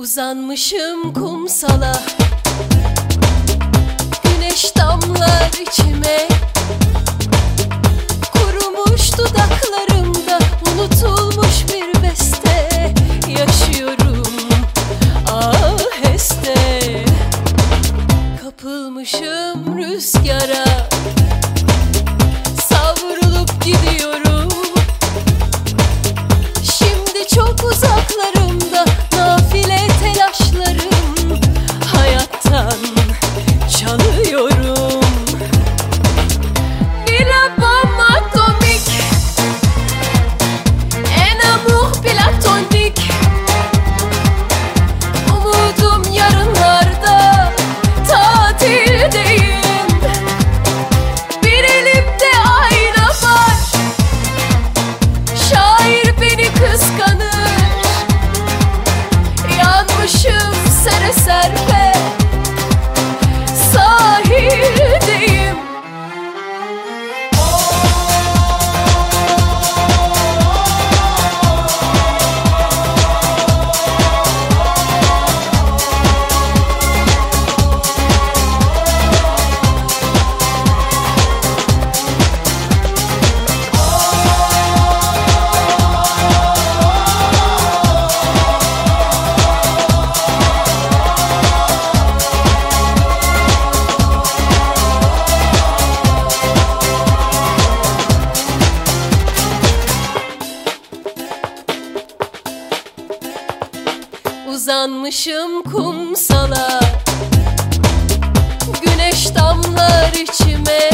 Uzanmışım kumsala. Güneş damlar içime. Kurumuş dudaklarımda Unutulmuş bir beste Yaşıyorum. Aheste Kapılmışım rüzgara. Savrulup gidiyorum. Şimdi çok uzaklarımda Uzanmışım kumsala. Güneş damlar içime